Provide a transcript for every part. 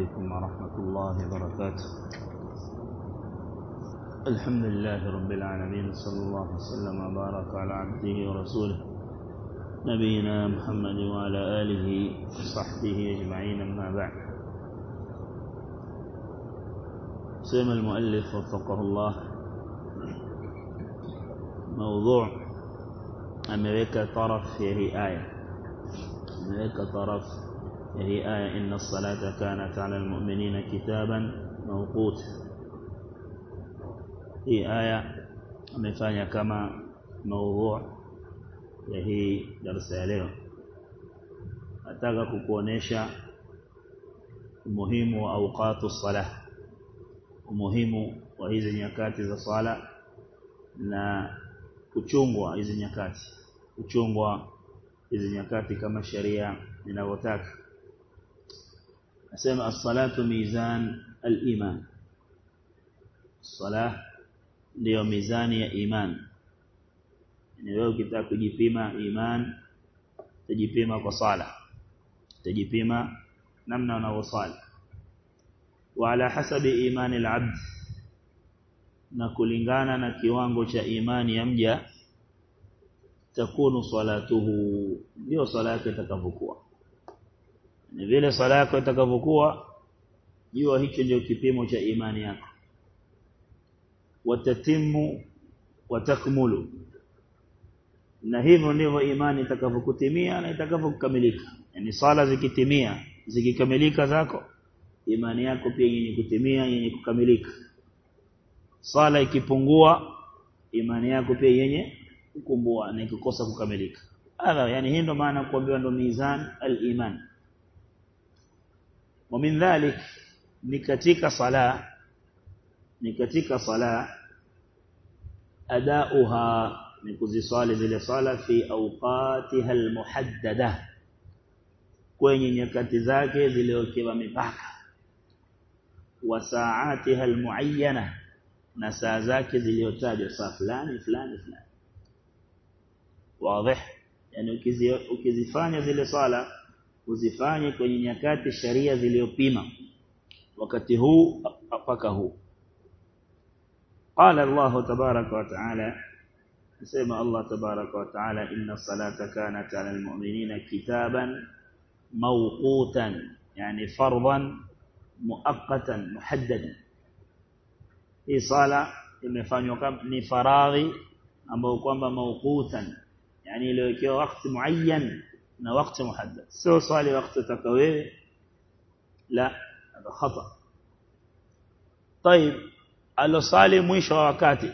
عليكم ورحمة الله وبركاته. الحمد لله رب العالمين صلى الله وسلم وبارك على عبده ورسوله نبينا محمد وعلى آله وصحبه أجمعين أما بعد. سيما المؤلف وفقه الله موضوع ameweka taraf ya hii aya ameweka ya hii aya inna as-salata kanat 'ala al-mu'minina mawquta hii aya amefanya kama maudhu ya hii darasa ya leo nataka kukuonesha umuhimu wa awqatu salah. Umuhimu wa hizi nyakati za sala na kuchungwa hizi nyakati. Kuchungwa hizi nyakati kama sheria inavyotaka nasema as-salatu mizan al-iman. Salah ndio mizani ya iman. Ni wewe ukitaka kujipima iman utajipima kwa sala. Utajipima namna unavyosali. Wa ala hasabi imani al-abd na kulingana na kiwango cha imani ya mja takunu salatuhu. Ndio sala yake itakavyokuwa ni vile sala yako itakavyokuwa jua hicho ndio kipimo cha imani yako. Watatimu watakmulu. Na hivyo ndivyo imani itakavyokutimia na itakavyokamilika. Yani sala zikitimia zikikamilika zako imani yako pia yenye kutimia yenye kukamilika. Sala ikipungua imani yako pia yenye kukumbua na ikikosa kukamilika. Hadha yani hii ndo maana kuambiwa ndo mizan al-iman wa min dhalik ni katika sala ni katika sala. Adauha ni kuziswali zile sala fi awqatiha almuhaddada kwenye nyakati zake zilizowekewa mipaka. Wa saatiha almuayyana na saa zake zilizotajwa saa fulani fulani fulani. Wazi yani ukizifanya zile sala uzifanye kwenye nyakati sharia zilizopima wakati huu mpaka huu قال الله تبارك وتعالى سمع الله تبارك وتعالى إن الصلاة كانت على المؤمنين كتابا موقوتا يعني فرضا مؤقتا محددا hii sala imefanywa kama ni faradhi ambao kwamba mauqutan yani iliyowekewa wakati muayyan na wakati muhaddad sio swali wakati takawewe la hada khata طيب alosali mwisho wa wakati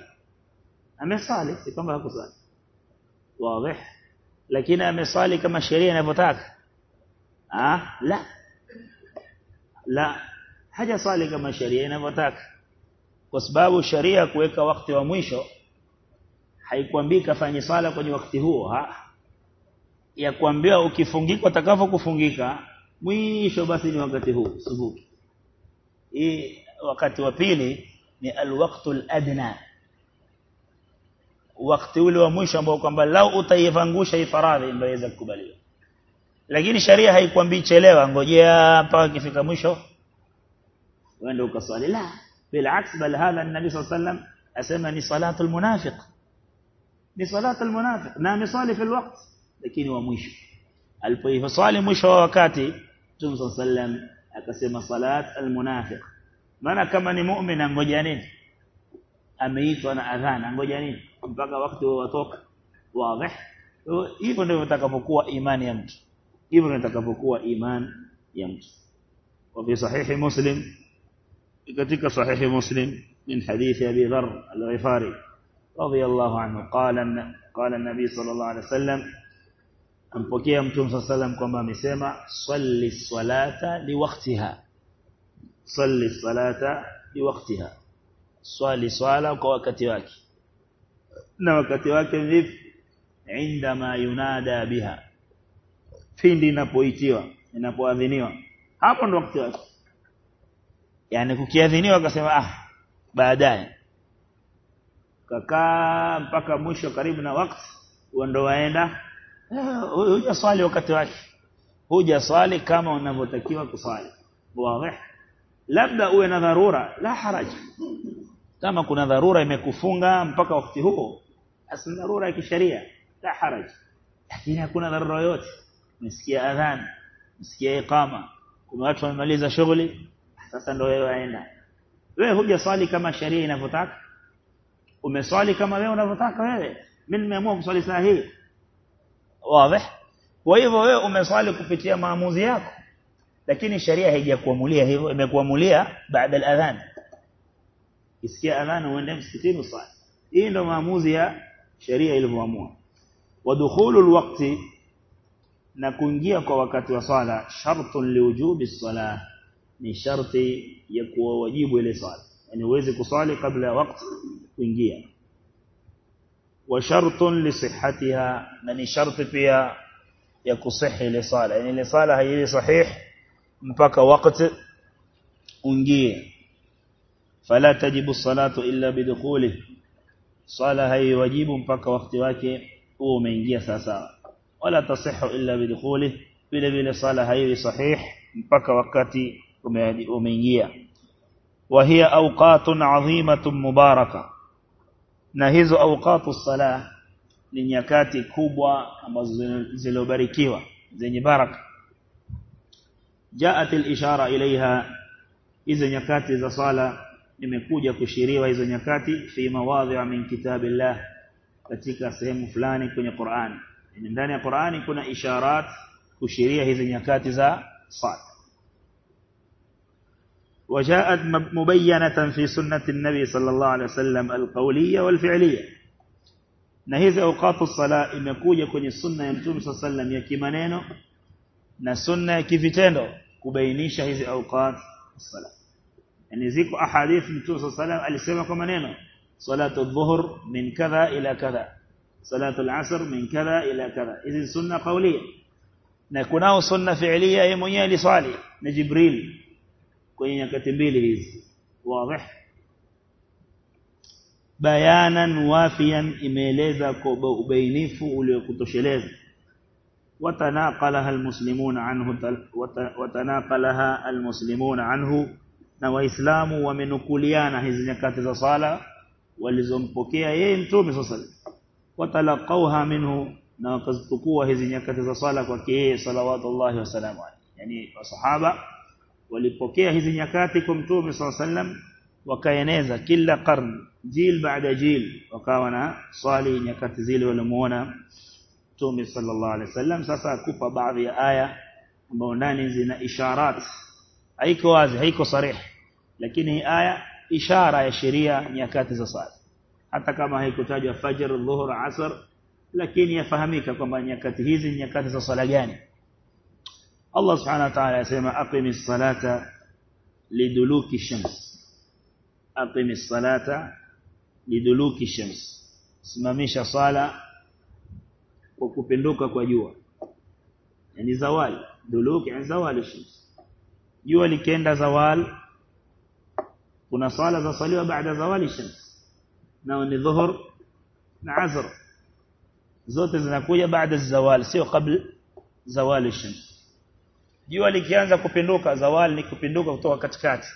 amesali si kama hakusali wazi lakini amesali kama sheria inavyotaka ah la la haja sali kama sheria inavyotaka kwa sababu sharia kuweka wakati wa mwisho haikwambii kafanye sala kwenye wakati huo ha ya kuambiwa ukifungika utakavyokufungika mwisho basi ni wakati huu subuhi hii wakati wa pili ni alwaqtul adna wakati ule wa mwisho ambao kwamba lau utaivangusha hii faradhi inaweza kukubaliwa. Lakini sharia haikwambii chelewa ngojea mpaka kifika mwisho. Wende ukaswali. La bila aks bal hadha an-nabi sallallahu alayhi wasallam asema ni salatu al-munafiq ni salatu al-munafiq na misali fi al-waqt lakini wa mwisho alipoifasali mwisho wa wakati صلى الله عليه وسلم akasema salat almunafiq maana kama ni muumini angoja nini ameitwa na adhana angoja nini mpaka wakati watoka wazi hivyo ndivyo itakapokuwa imani ya mtu hivyo ndivyo itakapokuwa imani ya mtu وفي صحيح مسلم katika sahihi muslim min hadithi abi dharr al-ghifari radiyallahu anhu qala qala an-nabi sallallahu alayhi wasallam ampokea mtume sallallahu salam kwamba amesema salli salata liwaqtiha salli salata liwaqtiha swali swala kwa wakati wake. Na wakati wake vipi? Indama yunada biha. Pindi inapoitiwa inapoadhiniwa. Hapo ndo wakati wake. Yani kukiadhiniwa akasema ah baadaye. Kakaa mpaka mwisho karibu na wakati ndo waenda huja swali wakati wake huja swali kama unavyotakiwa kuswali wazi labda uwe na dharura la haraj kama kuna dharura imekufunga mpaka wakati huo asli dharura ya kisheria la haraj lakini hakuna dharura yote umesikia adhan umesikia iqama kuna watu wamemaliza shughuli sasa ndio wewe waenda wewe huja swali kama sheria inavyotaka umeswali kama wewe unavyotaka wewe mimi nimeamua kuswali saa hii wazi kwa hivyo wewe umeswali kupitia maamuzi yako lakini sheria haijakuamulia hivyo imekuamulia baada al-adhan isikia adhan uende msikitini uswali hii ndio maamuzi ya sheria ilivyoamua ودخول الوقت na kuingia kwa wakati wa swala shartun liwujubi swala ni sharti ya kuwa wajibu ile swala yani uweze kuswali kabla ya wakati kuingia وشرط لصحتها. نني شرط فيها يكصح لصالة يعني لصالة هي صحيح مبكى وقت أنجي. فلا تجب الصلاة إلا بدخوله. صالة هي وجيب مبكى وقت واكي هو منجي ساسا. ولا تصح إلا بدخوله. بلا بلا صلاة هي صحيح مبكى وقت ومن ومنجي وهي أوقات عظيمة مباركة. Na hizo awqatu salah ni nyakati kubwa ambazo zilizobarikiwa zenye baraka. Jaat al-ishara ilaiha hizo nyakati za sala nimekuja kushiriwa hizo nyakati fi mawadhi'a min kitabillah katika sehemu fulani kwenye Qur'an ndani ya Qur'ani kuna isharat kushiria hizi nyakati za sala وجاءت مبينة في سنة النبي صلى الله عليه وسلم القولية والفعلية. نهيز أوقات الصلاة إما كو يكون السنة يمتون صلى الله عليه وسلم يكيمانينو نسنة كيفتينو كبينيش هذه أوقات الصلاة. يعني ذيكو أحاديث يمتون صلى الله عليه وسلم كمانينو صلاة الظهر من كذا إلى كذا صلاة العصر من كذا إلى كذا. إذن سنة قولية. نكناو سنة فعلية يمنيه لصالي نجبريل kwenye nyakati mbili hizi wazi bayanan wafiyan imeeleza kwa ubainifu uliokutosheleza watanaqalaha almuslimuna anhu watanaqalaha almuslimuna anhu na waislamu wamenukuliana hizi nyakati za sala walizompokea yeye mtume sasa watalaqauha minhu na wakazitukua hizi nyakati za sala kwake yeye salawatullahi wasalamu alayhi yani wasahaba walipokea hizi nyakati kwa mtume wasallam wakaeneza kila karne jil baada jil wakawa na swali nyakati zile walimuona mtume sallallahu alaihi wasallam sasa akupa baadhi ya aya ambazo ndani zina isharat haiko wazi haiko sarih lakini aya ishara ya sheria nyakati za swala hata kama haikutajwa fajr dhuhur asr lakini yafahamika kwamba nyakati hizi nyakati za swala gani الله سبحانه وتعالى يسمى أقم الصلاة لدلوك الشمس. أقم الصلاة لدلوك الشمس. سمميش صالة وكوبندوكا كوجوة يعني زوال. دلوك يعني زوال الشمس. جوة لكيندا زوال. كنا صالة زصليوة بعد زوال الشمس. نوان الظهر نعزر زوت زنكوية بعد الزوال. سيو قبل زوال الشمس. Jua likianza kupinduka zawali ni kupinduka kutoka katikati.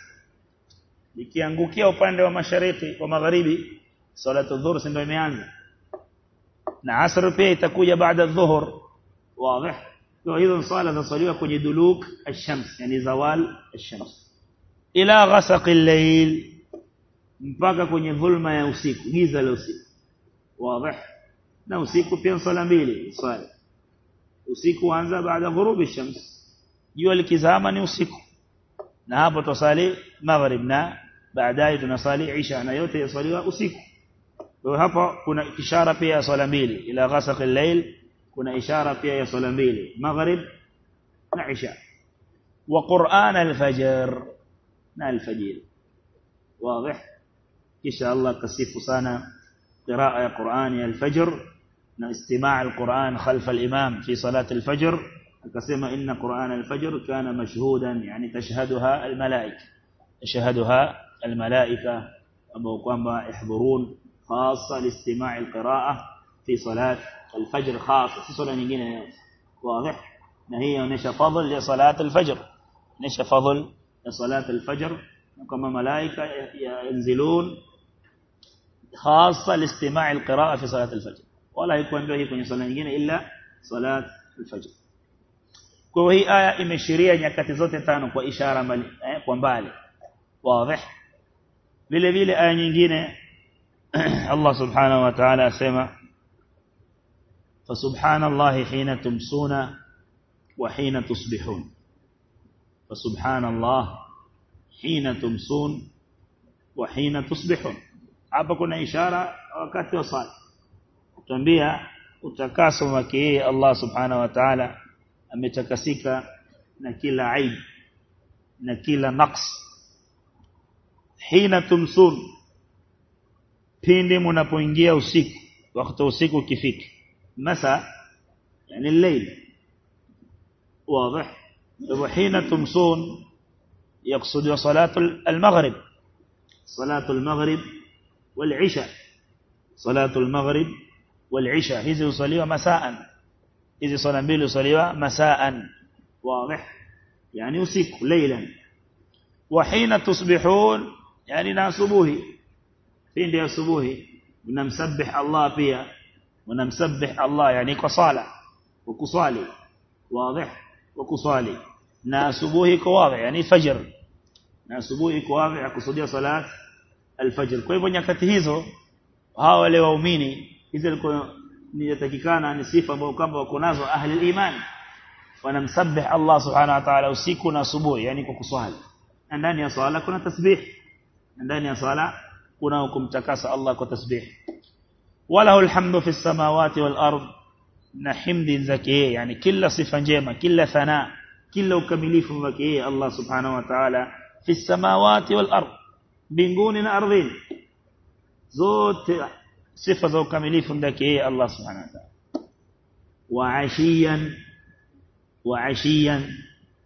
Likiangukia upande wa mashariki wa magharibi salatu dhuhur ndio imeanza. Na asr pia itakuja baada dhuhur wazi. Kwa hizo swala zasaliwa kwenye duluk ash-shams yani zawal ash-shams. Ila ghasaq al-layl mpaka kwenye dhulma ya usiku giza la usiku. Wazi. Na usiku pia swala mbili swala usiku huanza baada ghurubi ash-shams jua likizama ni usiku na hapo tusali maghrib na baadaye tunasali isha na yote yasaliwa usiku kwa hapo kuna ishara pia ya swala mbili ila ghasaq al-layl kuna ishara pia ya swala mbili maghrib na isha wa qur'an al-fajr na al-fajr واضح kisha Allah kasifu sana قراءه القرآن يا الفجر na istimaa al-Qur'an khalf al-imam fi salat al-fajr akasema inna Qur'an al-fajr kana mashhudan yani tashhaduha al-malaika tashhaduha al-malaika ambao kwamba yahdhurun khassa liistimaa al-qira'ah fi salat al-fajr khassa si sala nyingine واضح na hii inaonyesha fadhil ya salat al-fajr inaonyesha fadhil ya salat al-fajr kama malaika yanzilun خاصة لاستماع القراءة في صلاة الفجر ولا يكون به kwenye swala nyingine illa salat al-fajr kwa hii aya imeshiria nyakati zote tano kwa ishara mbali eh, kwa mbali wazi vile vile aya nyingine Allah subhanahu wa ta'ala asema فسبحان الله حين تمسون وحين تصبحون فسبحان الله حين تمسون وحين تصبحون hapa kuna ishara wakati wa sala tuambia utakaso wake Allah subhanahu wa ta'ala ametakasika na kila aib na kila naqs hina tumsun pindi mnapoingia usiku wakati usiku ukifika masa yani الليل واضح وحين تمسون يقصد صلاة المغرب صلاة المغرب والعشاء صلاة المغرب والعشاء hizi usaliwa masaan إذا صلى مبيل صليوة مساء. واضح. يعني يصيق ليلا. وحين تصبحون يعني ناسبوه فين دي أصبوه ونمسبح الله فيها. ونمسبح الله يعني كصالة. وكصالي. واضح. وكصالي. ناسبوه كواضع يعني فجر. ناسبوه كواضع يعني كصدية صلاة الفجر. كيف نكتهيزه هاولي ووميني إذا nitakikana ni sifa ambayo kwamba wako nazo ahli iman wanamsabih Allah subhanahu wa ta'ala usiku na asubuhi yani kwa kuswali ndani ya swala kuna tasbih ndani ya swala kuna kumtakasa Allah kwa tasbih wala alhamdu fi samawati wal ardh na himdi zake yani kila sifa njema kila thana kila ukamilifu wake yeye Allah subhanahu wa ta'ala fi samawati wal ard mbinguni na ardhini zote صفة ذو كمليف عندك إيه؟ الله سبحانه وتعالى. وعشيا وعشيا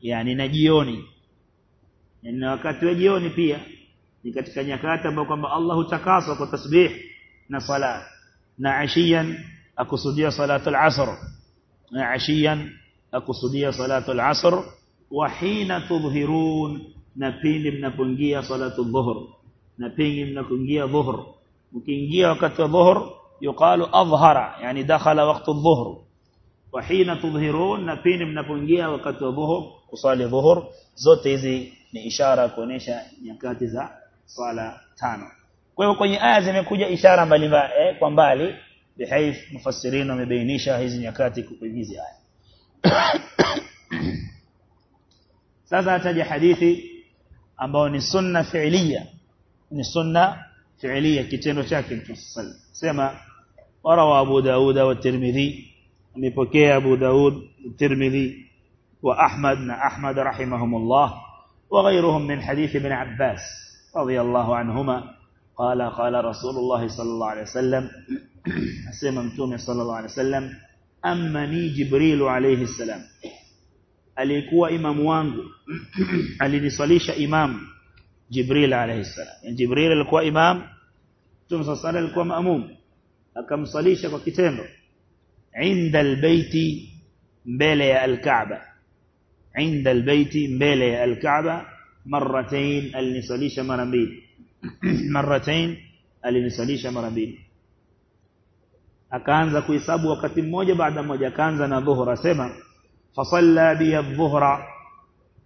يعني نجيوني. إن وقت وجيوني فيها لكتك نكاتا بكم الله تكاسك وتسبيح نصلاة نعشيا أكسدي صلاة العصر. نعشيا أكسدي صلاة العصر. وحين تظهرون نبين من كنجية صلاة الظهر. نبين من كنجية ظهر. Mkiingia wakati wa dhuhr yuqalu adhhara yani dakhala waqtu adh-dhuhr wa hina tudhhirun na pindi mnapoingia wakati wa dhuhr kusali dhuhr zote hizi ni ishara kuonesha nyakati za swala tano kwa hiyo kwenye aya zimekuja ishara mbalimbali eh, kwa mbali بحيث مفسرين wamebainisha hizi nyakati kwa hizi aya sasa ataja hadithi ambao ni sunna fi'liya ni sunna فعليا كتنو شاكل كسل سما وروى أبو داوود والترمذي. مبكي أبو داوود الترمذي وأحمد بن أحمد رحمهم الله. وغيرهم من حديث ابن عباس رضي الله عنهما. قال قال رسول الله صلى الله عليه وسلم سيما متومي صلى الله عليه وسلم اما ني جبريل عليه السلام. أليكوا إمام وانجو أليني صليش إمامي جبريل عليه السلام. يعني جبريل الكوى إمام ثم صلى الكوى مأموم. أكم صليشة وكتين عند البيت مبالي الكعبة. عند البيت مبالي الكعبة. مرتين النصليشة مرمين مرتين النصليشة مرتين أكانزا كويساب وقت موجة بعد موجة. أكانزا نظهر سيما. فصلى بي الظهر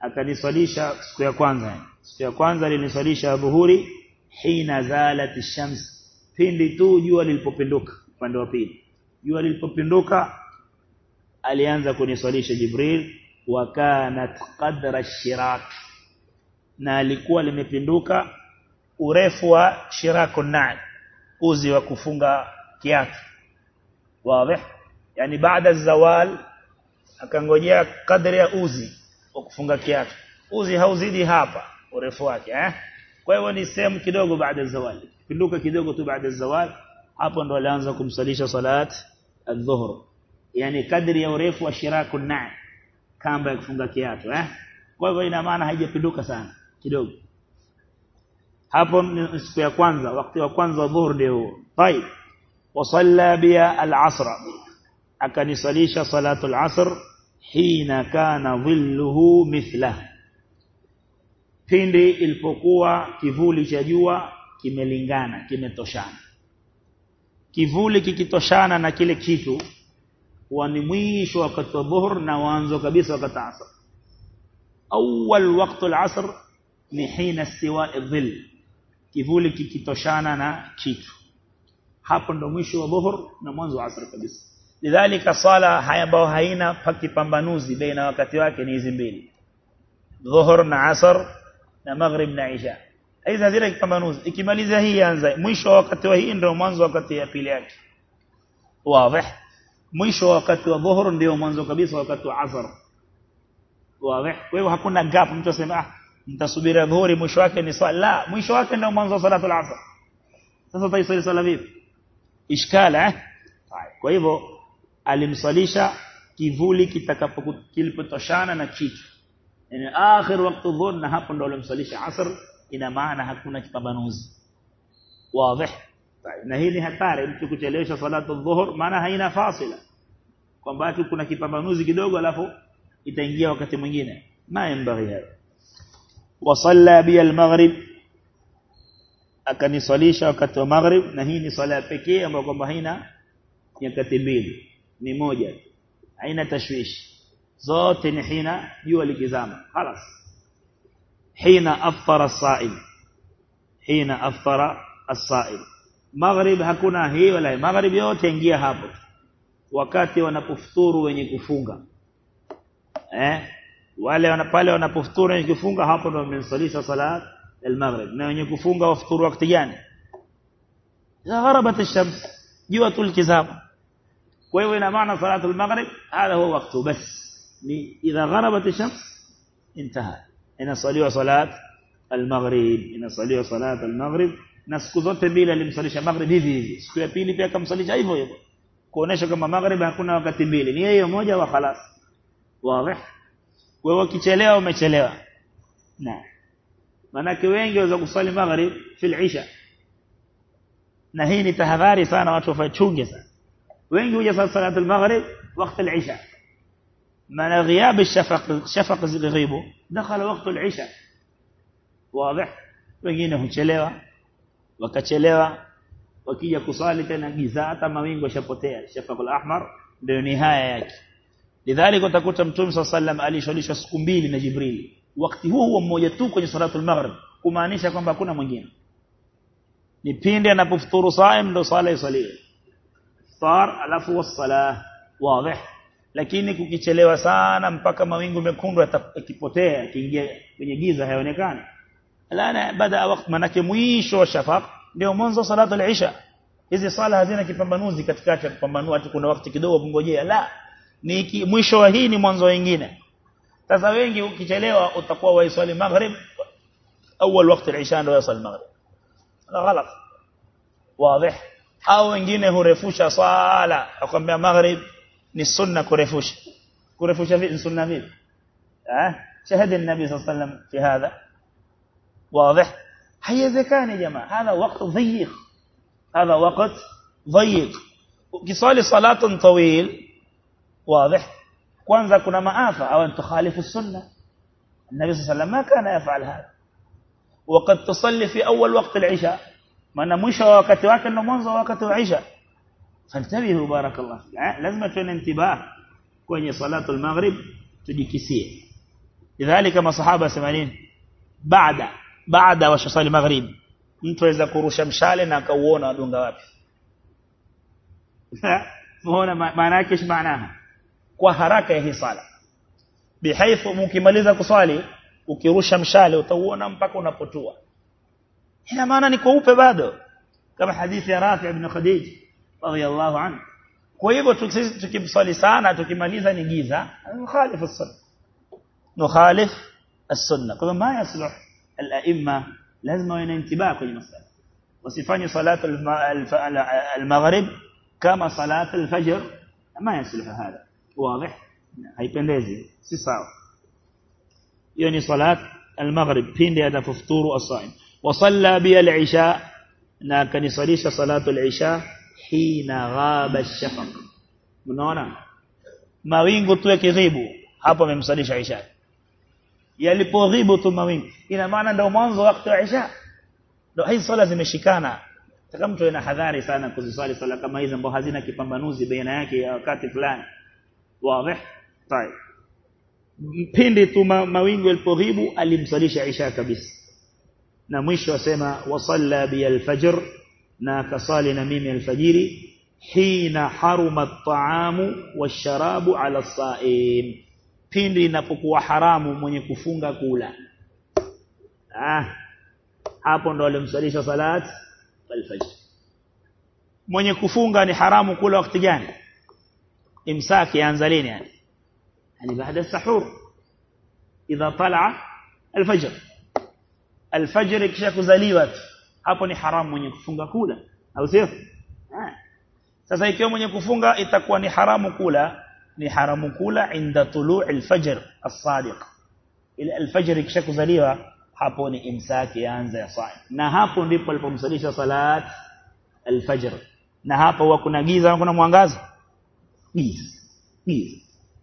akaniswalisha siku ya kwanza. Siku ya kwanza aliniswalisha dhuhuri hina zalat shams pindi tu jua lilipopinduka upande wa pili. Jua lilipopinduka alianza kuniswalisha jibril wa kana qadra shirak na alikuwa limepinduka urefu wa shirako nai uzi wa kufunga kiatu. Wazi? Yani baada zawal akangojea kadri ya uzi wa kufunga kiatu uzi hauzidi hapa urefu wake eh kwa hiyo ni sehemu kidogo baada ya zawal pinduka kidogo tu baada ya zawal hapo ndo alianza kumsalisha salat adh-dhuhr yani kadri ya urefu wa shiraku na kamba ya kufunga kiatu eh kwa hivyo ina maana haijapinduka sana kidogo hapo ni siku ya kwanza wakati wa kwanza wa dhuhur ndio huo طيب وصلى بي العصر akanisalisha salatu al-asr hina kana dhilluhu mithla. Pindi ilipokuwa kivuli cha jua kimelingana kimetoshana. Kivuli kikitoshana na kile kitu huwa ni mwisho wakati wa dhuhur na mwanzo kabisa wakati asr. Awal waqt al-asr ni hina istiwa adh-dhill kivuli kikitoshana na kitu. Hapo ndo mwisho wa dhuhur na mwanzo wa asr kabisa lidhalika sala haya ambayo haina pakipambanuzi baina wakati wake ni hizi mbili. Dhuhur na asr na maghrib na isha. Hizi hazina kipambanuzi. Ikimaliza hii anza mwisho wakati wa hii ndio mwanzo wakati ya pili yake. Wazi. Mwisho wakati wa dhuhur ndio mwanzo kabisa wakati wa asr. Wazi. Kwa hiyo hakuna gap. Mtu asema ah nitasubiri dhuhuri mwisho wake ni swala. La mwisho wake ndio mwanzo wa salatu al-asr sasa utaisali sala vipi? Ishkala eh? Kwa hivyo alimsalisha kivuli kitakapo kilipotoshana na kitu yani akhir wakati dhuhur na hapo ndo alimsalisha asr ina maana hakuna kipambanuzi wazi na hii ni hatari mtu kuchelewesha salatu dhuhur maana haina fasila kwamba kuna kipambanuzi kidogo alafu itaingia wakati mwingine ma yambaghi hapa wasalla bi al-maghrib akaniswalisha wakati wa maghrib na hii ni swala pekee ambayo kwamba haina nyakati mbili ni moja haina tashwishi zote ni hina jua likizama خلاص حين افطر الصائم حين افطر الصائم maghrib hakuna hii wala maghrib yote ingia hapo wakati wanapofuturu wenye kufunga eh wale wana pale wanapofuturu wenye kufunga hapo ndio wamensalisha salat al-maghrib na wenye kufunga wafuturu wakati gani gharabat ash-shams jua tulkizama وهو إلى معنى صلاة المغرب؟ هذا هو وقته. بس إذا غربت الشمس انتهى إن صلي صلاة المغرب. إن صلي صلاة المغرب. نسكو زوت بيلا اللي مصليش المغرب. هذي هذي سكو يبيلي بيا كم صلي جايبو يبو كونش كم المغرب هكونا وقت بيلي نيا يوم وجا وخلاص. واضح؟ وهو كتشلوا وما تشلوا نعم. أنا كوين جوز أصلي المغرب؟ في العشاء. نهيني تهذاري سانة واتوفى تشونجي سانة وين يوجد صلاة, صلاة المغرب وقت العشاء؟ من غياب الشفق الشفق غيبه دخل وقت العشاء. واضح؟ وين هو شلوا وكشلوا وكي يكصالي تنا جزاء ما وين وشبوتيا الشفق الأحمر لنهاية يكي لذلك تقول تمتوم صلى الله عليه وسلم علي شوليش سكمبيل من جبريل. وقت هو هو مويتوك صلاة المغرب. كما نشا كما كنا مجين نبين لنا بفطور صائم لصالة يصليه far alafu wasala wazi. Lakini kukichelewa sana mpaka mawingu mekundu yakipotea kiingia kwenye giza hayaonekani. Alana bada wakati manake mwisho wa shafaq ndio mwanzo salatu al-isha hizi sala hazina kipambanuzi katikati ya kupambanua ati kuna wakati kidogo kungojea. La ni mwisho wa hii ni mwanzo wengine sasa wengi ukichelewa utakuwa waiswali maghrib. Awal wakati al-isha ndio yasali maghrib. La ghalat wazi au wengine hurefusha sala akwambia maghrib ni sunna kurefusha kurefusha vipi sunna vipi eh shahada an-nabi sallallahu alayhi wasallam fi hadha واضح haiwezekani jamaa hadha waqt dhayiq hadha waqt dhayiq ukisali salatun tawil واضح kwanza kuna maafa au tukhalifu sunna النبي صلى الله عليه وسلم ما كان يفعل هذا وقد تصلي في اول وقت العشاء maana mwisho wa wakati wake ndio mwanzo wa wakati wa isha. Fantabihu barakallahu lazima tuone intibah kwenye salatu al-maghrib tujikisie. Lidhalika masahaba 80 baada baada wa swali maghrib mtu aweza kurusha mshale na akauona adunga wapi muona maana yake maana kwa haraka ya hii sala. Bihaifu mkimaliza kuswali ukirusha mshale utauona mpaka unapotua ina maana ni kweupe bado kama hadithi ya Rafi ibn Khadij radiyallahu anhu kwa hivyo tukimswali sana tukimaliza ni giza mukhalif as-sunnah mukhalif as-sunnah kwa ma yasluh al-a'imma lazima wawe na intibah kwenye masala wasifanye salatu al-maghrib kama salatu al-fajr ma yasluh hada wazi haipendezi si sawa hiyo ni salat al-maghrib pindi atafuturu as-saim وصلى بي العشاء na kanisalisha salatu al-isha hina ghaba ash-shafaq unaona mawingu tu yakighibu hapo amemsalisha isha yalipoghibu tu mawingu ina maana ndio mwanzo wakati wa isha ndio hizi swala zimeshikana taka mtu ana hadhari sana kuziswali swala kama hizi ambazo hazina kipambanuzi baina yake ya wakati fulani wazi طيب pindi tu mawingu yalipoghibu alimsalisha isha kabisa Na mwisho asema wasalla bi alfajr na kasali na mimi alfajiri hina haruma at-ta'amu wash-sharabu 'ala as-sa'im pindi inapokuwa haramu mwenye kufunga kula ah hapo ndo alimsalisha salat alfajr mwenye kufunga ni haramu kula wakati gani imsaki anza lini yani yani baada sahur idha tala alfajr alfajr kisha kuzaliwa hapo ni haramu mwenye kufunga kula au sio sasa ikiwa mwenye kufunga itakuwa ni haramu kula ni haramu kula inda tulu' alfajr as-sadiq ila alfajr kisha kuzaliwa hapo ni imsaki yaanza ya saim na hapo ndipo alipomsalisha salat alfajr na hapo huwa kuna giza kuna mwangaza giza giza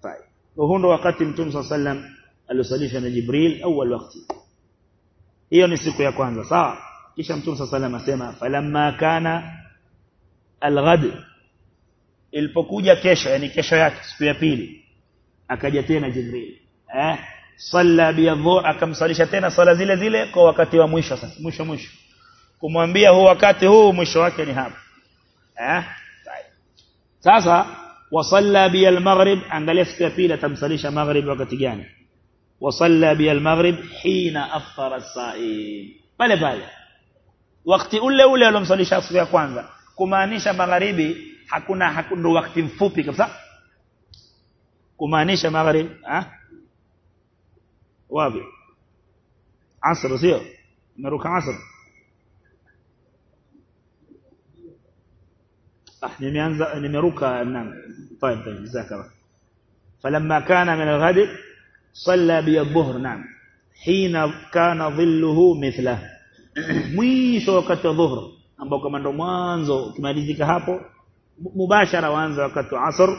طيب وهو wakati mtume sallam aliosalisha na jibril awal wakati hiyo ni siku ya kwanza. Sawa. Kisha mtume sasa sallam asema falamma kana alghad ilipokuja kesho yani kesho yake siku ya pili akaja tena jibril. Eh? Salla biyadhur akamsalisha tena sala zile zile kwa wakati wa mwisho sasa mwisho mwisho. Kumwambia huu wakati huu mwisho wake ni hapa. Eh? Sasa wasalla bi al-maghrib angalia siku ya pili atamsalisha maghrib wakati gani وصلى بي المغرب حين أفطر الصائم بل بل وقت أولى أولى لم صلي شخص في أخوانزا كما نشى مغربي حكونا حكونا وقت فوبي كبسا كما نشى مغرب آه؟ ها وابي عصر سيو نروك عصر. إحنا نمرك طيب طيب زكرا فلما كان من الغد salla bi dhuhr naam. Hina kana dhilluhu mithla mwisho wakati wa dhuhr ambao kama ndo mwanzo kimalizika hapo mubashara waanza wakati wa asr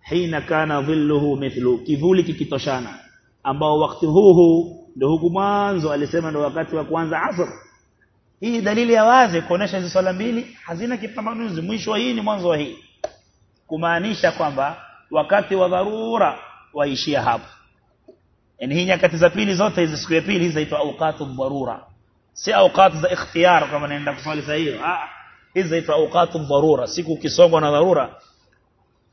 hina kana dhilluhu mithlu kivuli kikitoshana ambao wakati huu ndo huku mwanzo alisema ndo wakati wa kuanza asr. Hii dalili ya wazi kuonesha hizo swala mbili hazina kipambanuzi. Mwisho hii ni mwanzo wa hii. Kumaanisha kwamba wakati wa dharura waishia hapo yani hii nyakati za pili zote hizi siku ya pili hizi zaitwa awqatu dharura si awqatu za ikhtiyar kama naenda kuswali saa hiyo. Ah hizi zaitwa awqatu dharura siku ukisongwa na dharura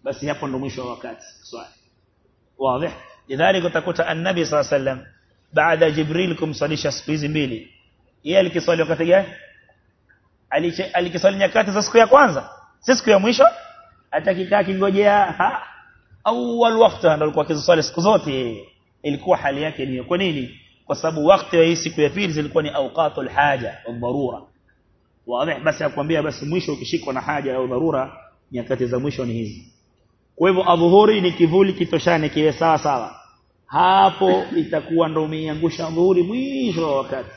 basi hapo ndo mwisho wa wakati. Swali. Wazi. Lidhalika utakuta annabi sallallahu alayhi wasallam baada jibril kumsalisha siku hizi mbili yeye alikiswali wakati gani? Alikiswali nyakati za siku ya kwanza? Si siku ya mwisho? Atakikaa kingojea awal wakati ndo alikuwa akiswali siku zote ilikuwa hali yake ni kwa nini kwa sababu wakati wa siku ya pili zilikuwa ni awqatul haja dharura wazi basi akwambia basi mwisho ukishikwa na haja au dharura nyakati za mwisho ni hizi kwa hivyo adhuhuri ni kivuli kitoshane kiwe sawa sawa hapo itakuwa ndio umeiangusha dhuhuri mwisho wa wakati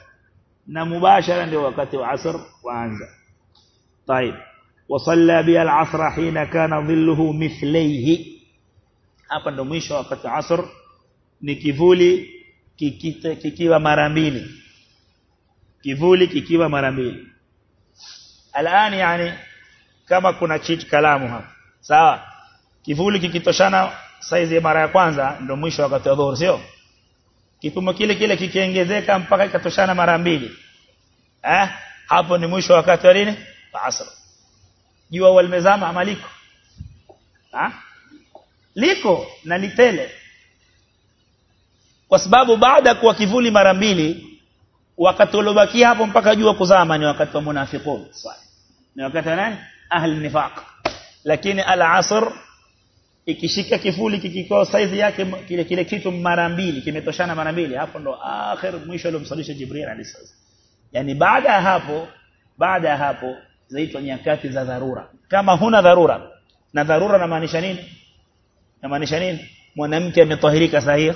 na mubashara ndio wakati wa asr waanza طيب وصلى بها العصر حين كان ظله مثليه hapa ndo mwisho wa wakati asr ni kivuli kikita, kikiwa mara mbili. Kivuli kikiwa mara mbili. Alaan yani kama kuna cheat kalamu hapa sawa? Kivuli kikitoshana saizi ya mara ya kwanza ndio mwisho wakati wa dhuhuri sio? Kipimo kile kile kikiongezeka mpaka ikatoshana mara mbili. Eh? Hapo ni mwisho wakati wa nini? Asr. Jua walmezama amaliko ha? Liko na litele kwa sababu baada kuwa kivuli mara mbili wakati uliobakia hapo mpaka jua kuzama ni wakati wa munafiqun ni wakati wa nani ahli nifaq lakini al-asr ikishika kifuli kikikoa size yake kile kile kitu mara mbili kimetoshana mara mbili hapo ndo akhir mwisho aliyomsalisha Jibril alayhi yani baada ya hapo baada ya hapo zaitwa nyakati za dharura kama huna dharura na dharura inamaanisha nini inamaanisha nini mwanamke ametahirika sahihi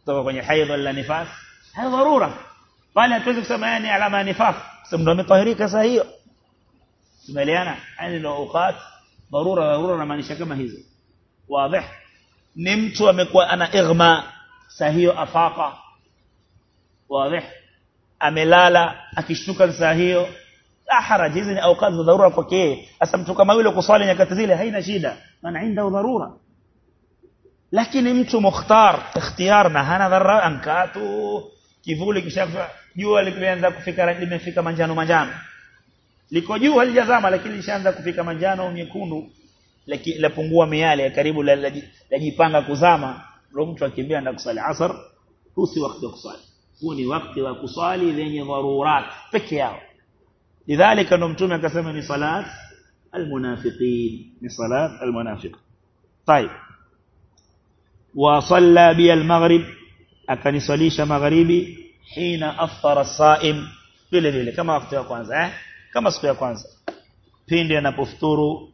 kutoka kwenye haidh wala nifas hayo dharura pale hatuwezi kusema yani alama ya nifas ndo ametahirika sahihi tumeelewana yani ndo awqat dharura dharura inamaanisha kama hizo wazi ni mtu amekuwa ana ighma saa hiyo afaka wazi amelala akishtuka saa hiyo la haraj hizi ni awqat dharura kwake sasa mtu kama yule kuswali nyakati zile haina shida maana inda dharura lakini mtu mukhtar ikhtiyar na hana dharra ankatu kivuli kisha jua likianza kufika limefika manjano manjano liko juu halijazama lakini lishaanza kufika manjano nyekundu lapungua miale karibu lajipanga kuzama ndio mtu akimbia na kusali asr huu si wakati wa kusali huu ni wakati wa kusali lenye dharurat peke yao lidhalika ndo mtume akasema ni salat almunafiqin ni salat almunafiq طيب wa salla bi al-maghrib akaniswalisha magharibi hina afthara saim vile vile kama wakati wa kwanza eh? Kama siku ya kwanza. Pindi anapofuturu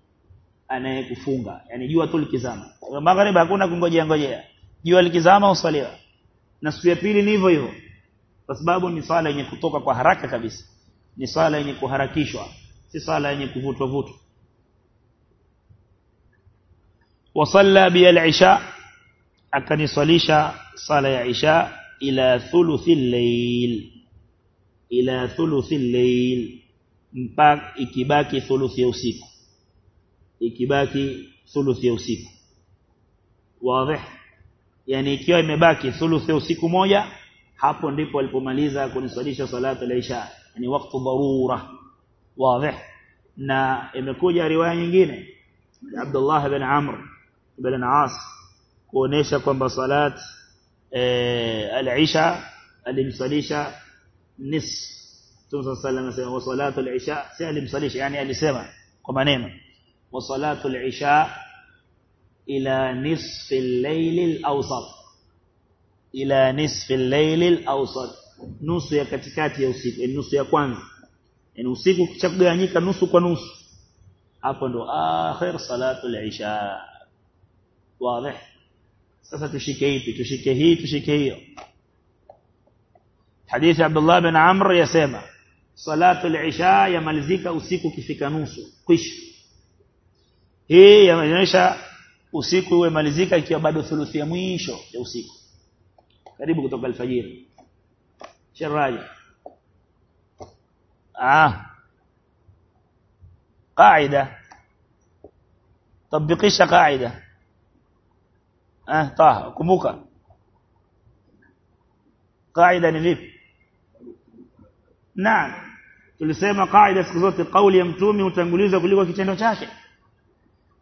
anayekufunga yani jua tu likizama. Magharibi hakuna kungojea ngojea. Jua likizama usaliwa na siku ya pili ni hivyo hivyo. Kwa sababu ni sala yenye kutoka kwa haraka kabisa. Ni sala yenye kuharakishwa. Si sala yenye kuvutwa vutwa. Wasalla bi al-isha akaniswalisha sala ya isha ila thuluthi al-layl ila thuluthi al-layl mpaka ikibaki thuluthi ya usiku ikibaki thuluthi ya usiku. Wazi yani ikiwa imebaki thuluthi ya usiku moja hapo ndipo alipomaliza kuniswalisha salatu al-isha yani wakati dharura wazi na imekuja riwaya nyingine Abdullah ibn Amr ibn As kuonesha kwamba salat al-isha alimsalisha nis. Mtume alayhi wasallam salatu al-isha si alimsalisha yani alisema kwa maneno wa salatu al-isha ila nisfi al-layl al-awsat. Ila nisfi al-layl al-awsat. Nusu ya katikati ya usiku nusu ya kwanza. Yani usiku kichagawanyika nusu kwa nusu. Hapo ndo akhir salatu al-isha. Wazi sasa tushike ipi tushike hii tushike hiyo hadithi Abdullah bin Amr yasema salatu al-isha yamalizika usiku kifika nusu kwisha hii yanaonyesha usiku uwe malizika ikiwa bado thuluthi ya mwisho ya usiku karibu kutoka alfajiri sharaji ah قاعدة طبقيش قاعدة ah taha kumbuka. Kaida ni vipi? Naam. Tulisema kaida siku zote kauli ya mtume hutangulizwa kuliko kitendo chake.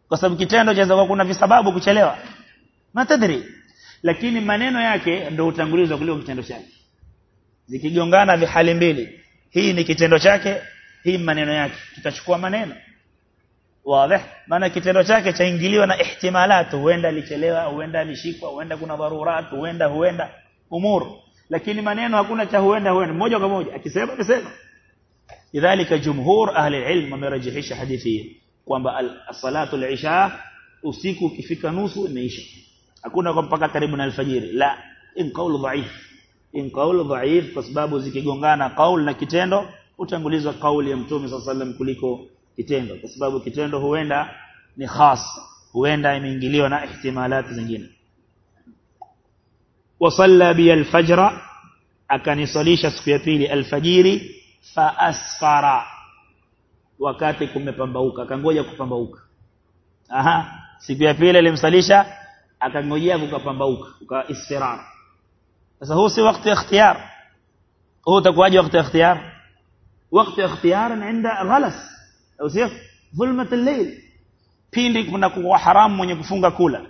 Kwa sababu kitendo chaweza kuwa kuna visababu kuchelewa. Matadri. Lakini maneno yake ndio hutangulizwa kuliko kitendo chake. Zikigongana vihali mbili. Hii ni kitendo chake hii maneno yake. Tutachukua maneno wazi maana kitendo chake chaingiliwa na ihtimalat. Huenda alichelewa huenda alishikwa huenda kuna dharurat huenda huenda. Umur. Lakini maneno hakuna cha huenda huenda. Moja kwa moja. Akisema amesema idhalika jumhur ahli ilm wamerajihisha hadithi hii kwamba as-salatu al-isha usiku ukifika nusu imeisha. Hakuna kwa mpaka karibu na alfajiri. La in qawl dhaif. In qawl dhaif kwa sababu zikigongana qaul na kitendo utangulizwa kauli ya mtume sallallahu alaihi wasallam kuliko kitendo kwa sababu kitendo huenda ni khas huenda imeingiliwa na ihtimalati zingine wasalla bi al-fajr akanisalisha siku ya pili alfajiri fa asfara wakati kumepambauka akangoja kupambauka aha siku ya pili alimsalisha akangojea kukapambauka uka isfirar sasa huu si wakati ikhtiyar huu utakuwaje wakati ikhtiyar wakati ikhtiyar عند غلس au sio dhulmat al-layl pindi kuna kuwa haramu mwenye kufunga kula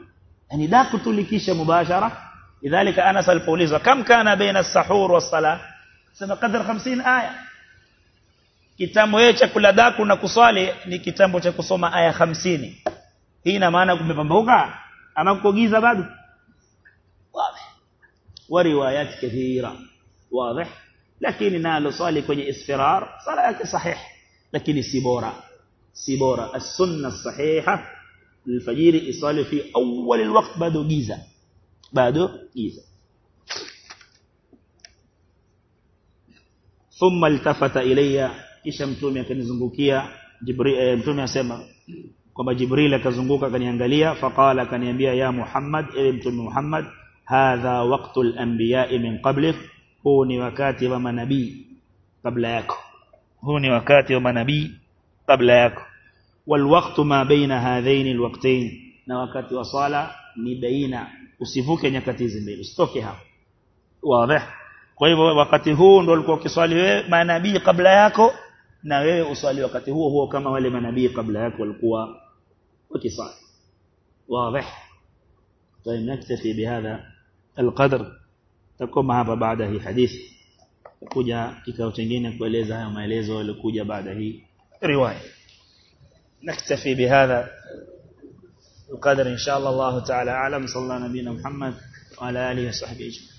yani daku tulikisha mubashara lidhalika Anas alipoulizwa kam kana baina as-sahur was-salah sema qadar 50 aya kitambo yeye cha kula daku na kuswali ni kitambo cha kusoma aya 50 hii ina maana kumepambauka ama kukogiza bado wazi wa riwayat kathira wazi lakini nalo swali kwenye isfirar sala yake sahih لكن سبورة سبورة السنة الصحيحة الفجير يصلي في أول الوقت بعد جيزة بعد جيزة ثم التفت إلي إشام تومي كان زنقوكيا جبريل آه، تومي أسمى كما جبريل كزنقوكا كان ينقليا فقال كان ينبيا يا محمد إذن تومي محمد هذا وقت الأنبياء من قبلك هو نوكاتب من نبي قبل يكو huu ni wakati wa manabii kabla yako والوقت ما بين هذين الوقتين na wakati wa swala ni baina usivuke nyakati hizi mbili usitoke hapo wazi kwa hivyo wakati huu ndio ulikuwa ukiswali wewe manabii kabla yako na wewe uswali wakati huo huo kama wale manabii kabla yako walikuwa wakiswali wazi طيب نكتفي بهذا القدر تكون hapa baada hii hadithi kuja kikao kingine kueleza hayo maelezo yaliokuja baada hii riwaya. نكتفي بهذا القدر إن شاء الله الله تعالى أعلم صلى الله نبينا محمد وعلى آله وصحبه أجمعين